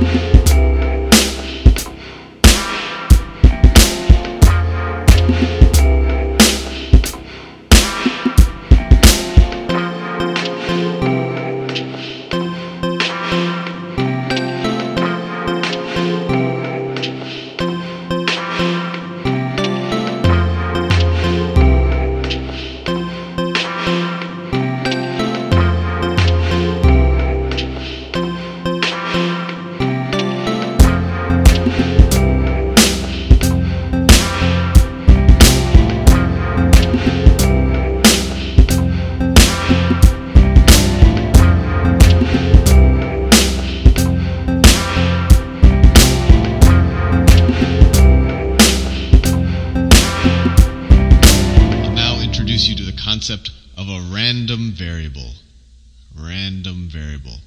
Introduce you concept of a random variable. Random variable.